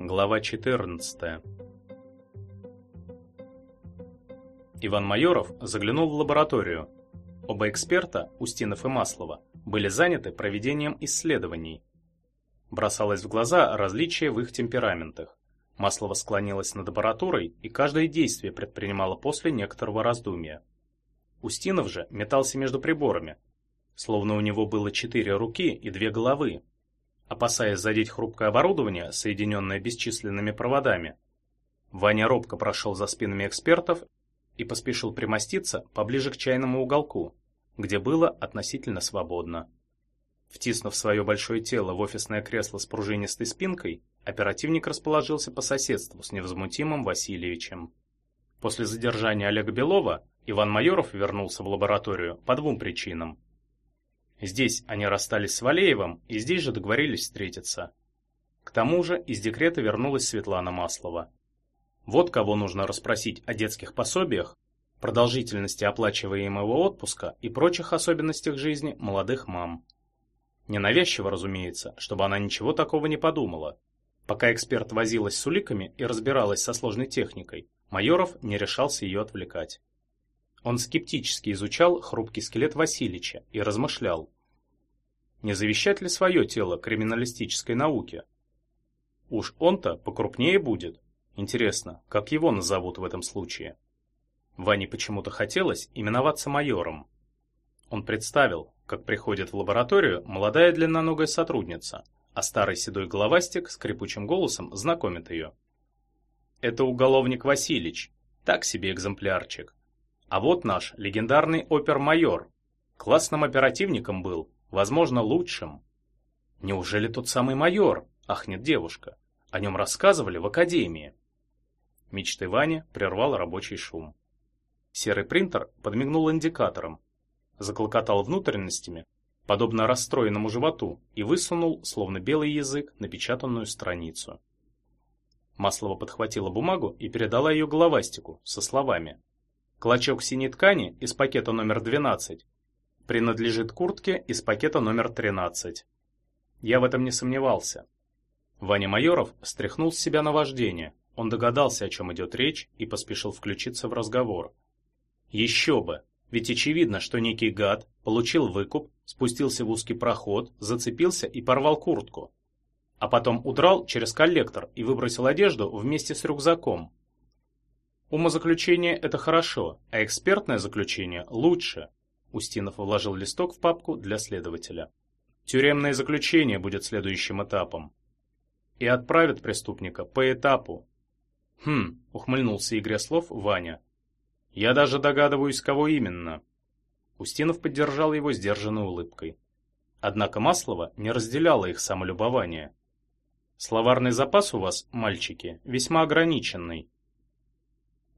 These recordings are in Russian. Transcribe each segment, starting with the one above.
Глава 14. Иван Майоров заглянул в лабораторию. Оба эксперта, Устинов и Маслова, были заняты проведением исследований. Бросалось в глаза различие в их темпераментах. Маслова склонилась над аппаратурой и каждое действие предпринимала после некоторого раздумья. Устинов же метался между приборами, словно у него было четыре руки и две головы, опасаясь задеть хрупкое оборудование, соединенное бесчисленными проводами. Ваня робко прошел за спинами экспертов и поспешил примоститься поближе к чайному уголку, где было относительно свободно. Втиснув свое большое тело в офисное кресло с пружинистой спинкой, оперативник расположился по соседству с невозмутимым Васильевичем. После задержания Олега Белова Иван Майоров вернулся в лабораторию по двум причинам. Здесь они расстались с Валеевым и здесь же договорились встретиться. К тому же из декрета вернулась Светлана Маслова. Вот кого нужно расспросить о детских пособиях, продолжительности оплачиваемого отпуска и прочих особенностях жизни молодых мам. Ненавязчиво, разумеется, чтобы она ничего такого не подумала. Пока эксперт возилась с уликами и разбиралась со сложной техникой, Майоров не решался ее отвлекать. Он скептически изучал хрупкий скелет Васильича и размышлял. Не завещать ли свое тело криминалистической науке? Уж он-то покрупнее будет. Интересно, как его назовут в этом случае? Ване почему-то хотелось именоваться майором. Он представил, как приходит в лабораторию молодая длинноногая сотрудница, а старый седой головастик с скрипучим голосом знакомит ее. Это уголовник Васильич, так себе экземплярчик. А вот наш легендарный опер-майор. Классным оперативником был, возможно, лучшим. Неужели тот самый майор? Ахнет девушка. О нем рассказывали в академии. Мечты Вани прервал рабочий шум. Серый принтер подмигнул индикатором, заклокотал внутренностями, подобно расстроенному животу, и высунул, словно белый язык, напечатанную страницу. Маслова подхватила бумагу и передала ее головастику со словами Клочок синей ткани из пакета номер 12 принадлежит куртке из пакета номер 13. Я в этом не сомневался. Ваня Майоров стряхнул с себя наваждение. Он догадался, о чем идет речь, и поспешил включиться в разговор. Еще бы! Ведь очевидно, что некий гад получил выкуп, спустился в узкий проход, зацепился и порвал куртку. А потом удрал через коллектор и выбросил одежду вместе с рюкзаком. Умозаключение – это хорошо, а экспертное заключение – лучше. Устинов вложил листок в папку для следователя. Тюремное заключение будет следующим этапом. И отправят преступника по этапу. Хм, ухмыльнулся игре слов Ваня. Я даже догадываюсь, кого именно. Устинов поддержал его сдержанной улыбкой. Однако Маслова не разделяла их самолюбование. Словарный запас у вас, мальчики, весьма ограниченный.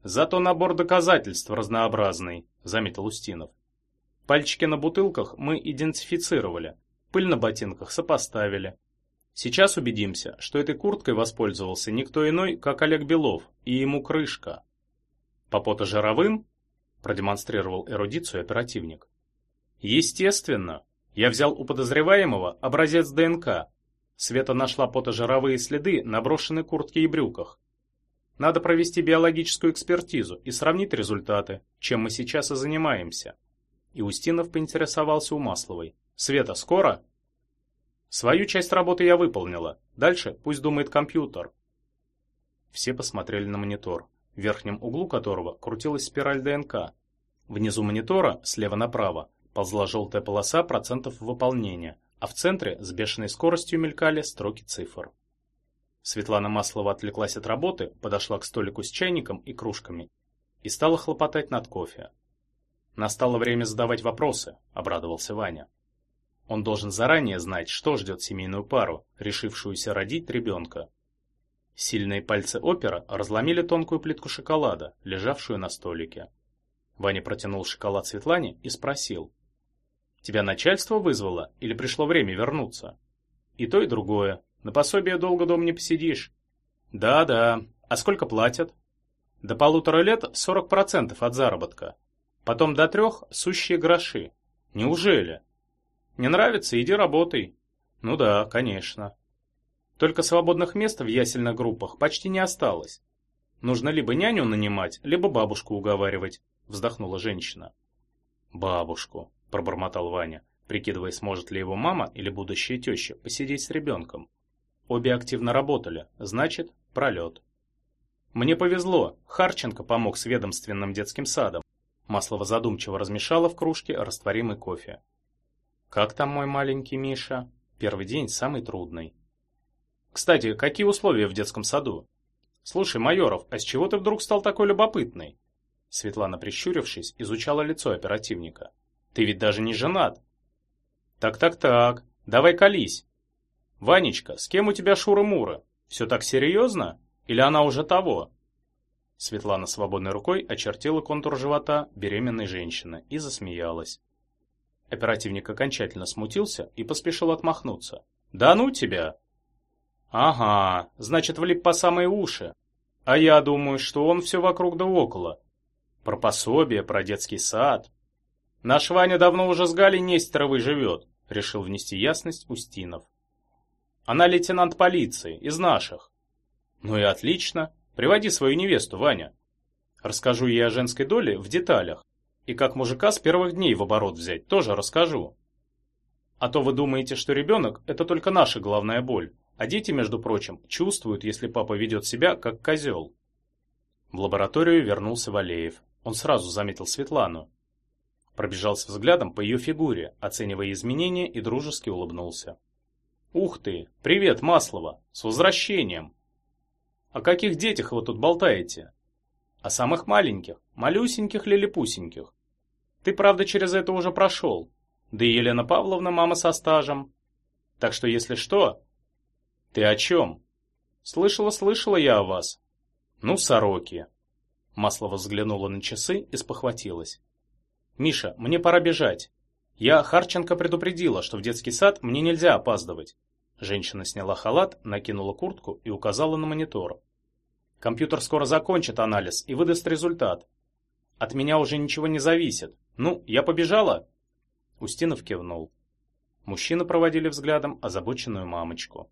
Зато набор доказательств разнообразный, заметил Устинов. Пальчики на бутылках мы идентифицировали, пыль на ботинках сопоставили. Сейчас убедимся, что этой курткой воспользовался никто иной, как Олег Белов, и ему крышка. По жировым продемонстрировал эрудицию оперативник. Естественно, я взял у подозреваемого образец ДНК. Света нашла потожировые следы на брошенной куртке и брюках. Надо провести биологическую экспертизу и сравнить результаты, чем мы сейчас и занимаемся. И Устинов поинтересовался у Масловой. «Света, скоро?» «Свою часть работы я выполнила. Дальше пусть думает компьютер». Все посмотрели на монитор, в верхнем углу которого крутилась спираль ДНК. Внизу монитора, слева направо, ползла желтая полоса процентов выполнения, а в центре с бешеной скоростью мелькали строки цифр. Светлана Маслова отвлеклась от работы, подошла к столику с чайником и кружками и стала хлопотать над кофе. Настало время задавать вопросы, обрадовался Ваня. Он должен заранее знать, что ждет семейную пару, решившуюся родить ребенка. Сильные пальцы опера разломили тонкую плитку шоколада, лежавшую на столике. Ваня протянул шоколад Светлане и спросил: "Тебя начальство вызвало или пришло время вернуться?" "И то, и другое", на пособие долго дома не посидишь. Да-да. А сколько платят? До полутора лет 40% от заработка. Потом до трех сущие гроши. Неужели? Не нравится, иди работай. Ну да, конечно. Только свободных мест в ясельных группах почти не осталось. Нужно либо няню нанимать, либо бабушку уговаривать, вздохнула женщина. Бабушку, пробормотал Ваня, прикидывая, сможет ли его мама или будущая теща посидеть с ребенком. Обе активно работали, значит, пролет. Мне повезло, Харченко помог с ведомственным детским садом. Маслова задумчиво размешала в кружке растворимый кофе. Как там мой маленький Миша? Первый день самый трудный. Кстати, какие условия в детском саду? Слушай, Майоров, а с чего ты вдруг стал такой любопытный? Светлана, прищурившись, изучала лицо оперативника. Ты ведь даже не женат. Так-так-так, давай колись. Ванечка, с кем у тебя шура-мура? Все так серьезно? Или она уже того? Светлана свободной рукой очертила контур живота беременной женщины и засмеялась. Оперативник окончательно смутился и поспешил отмахнуться. «Да ну тебя!» «Ага, значит, влип по самые уши. А я думаю, что он все вокруг да около. Про пособие, про детский сад. Наш Ваня давно уже с Галей Нестеровой живет», — решил внести ясность Устинов. «Она лейтенант полиции, из наших». «Ну и отлично. Приводи свою невесту, Ваня. Расскажу ей о женской доле в деталях. И как мужика с первых дней в оборот взять, тоже расскажу. А то вы думаете, что ребенок – это только наша главная боль, а дети, между прочим, чувствуют, если папа ведет себя как козел. В лабораторию вернулся Валеев. Он сразу заметил Светлану. Пробежался взглядом по ее фигуре, оценивая изменения и дружески улыбнулся. «Ух ты! Привет, Маслова! С возвращением!» «О каких детях вы тут болтаете?» «О самых маленьких, малюсеньких лилипусеньких. Ты, правда, через это уже прошел. Да и Елена Павловна мама со стажем. Так что, если что, «Ты о чем?» «Слышала-слышала я о вас». «Ну, сороки». Маслова взглянула на часы и спохватилась. «Миша, мне пора бежать. Я Харченко предупредила, что в детский сад мне нельзя опаздывать». Женщина сняла халат, накинула куртку и указала на монитор. «Компьютер скоро закончит анализ и выдаст результат. От меня уже ничего не зависит. Ну, я побежала?» Устинов кивнул. Мужчины проводили взглядом озабоченную мамочку.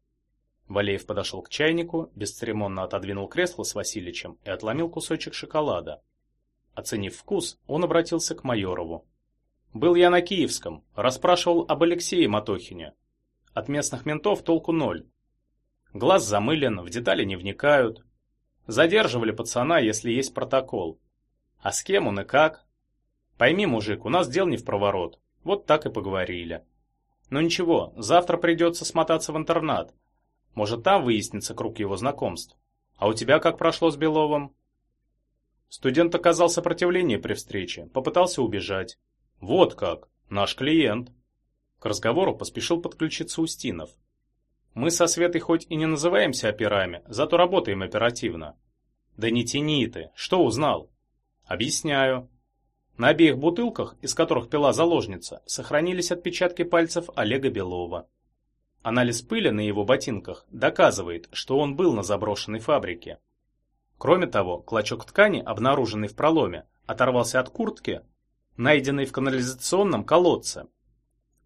Валеев подошел к чайнику, бесцеремонно отодвинул кресло с Васильичем и отломил кусочек шоколада. Оценив вкус, он обратился к Майорову. «Был я на Киевском, расспрашивал об Алексее Матохине. От местных ментов толку ноль. Глаз замылен, в детали не вникают. Задерживали пацана, если есть протокол. А с кем он и как? Пойми, мужик, у нас дел не в проворот. Вот так и поговорили. Но ничего, завтра придется смотаться в интернат, может, там выяснится круг его знакомств. А у тебя как прошло с Беловым? Студент оказал сопротивление при встрече, попытался убежать. Вот как, наш клиент. К разговору поспешил подключиться Устинов. Мы со Светой хоть и не называемся операми, зато работаем оперативно. Да не тяни ты, что узнал? Объясняю. На обеих бутылках, из которых пила заложница, сохранились отпечатки пальцев Олега Белова. Анализ пыли на его ботинках доказывает, что он был на заброшенной фабрике. Кроме того, клочок ткани, обнаруженный в проломе, оторвался от куртки, найденной в канализационном колодце.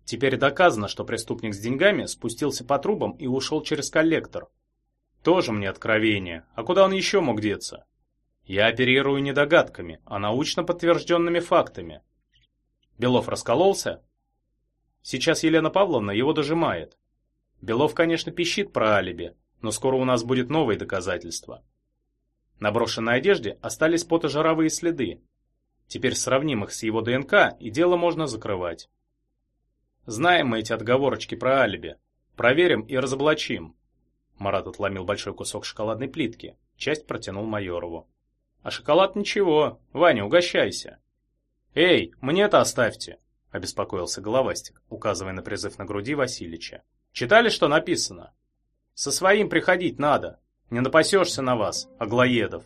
Теперь доказано, что преступник с деньгами спустился по трубам и ушел через коллектор. Тоже мне откровение. А куда он еще мог деться? Я оперирую не догадками, а научно подтвержденными фактами. Белов раскололся? Сейчас Елена Павловна его дожимает. Белов, конечно, пищит про алиби, но скоро у нас будет новые доказательства. На брошенной одежде остались потожировые следы. Теперь сравним их с его ДНК, и дело можно закрывать. Знаем мы эти отговорочки про алиби. Проверим и разоблачим. Марат отломил большой кусок шоколадной плитки. Часть протянул Майорову. А шоколад ничего. Ваня, угощайся. Эй, мне-то оставьте, обеспокоился головастик, указывая на призыв на груди Васильича. Читали, что написано? Со своим приходить надо. Не напасешься на вас, Аглоедов.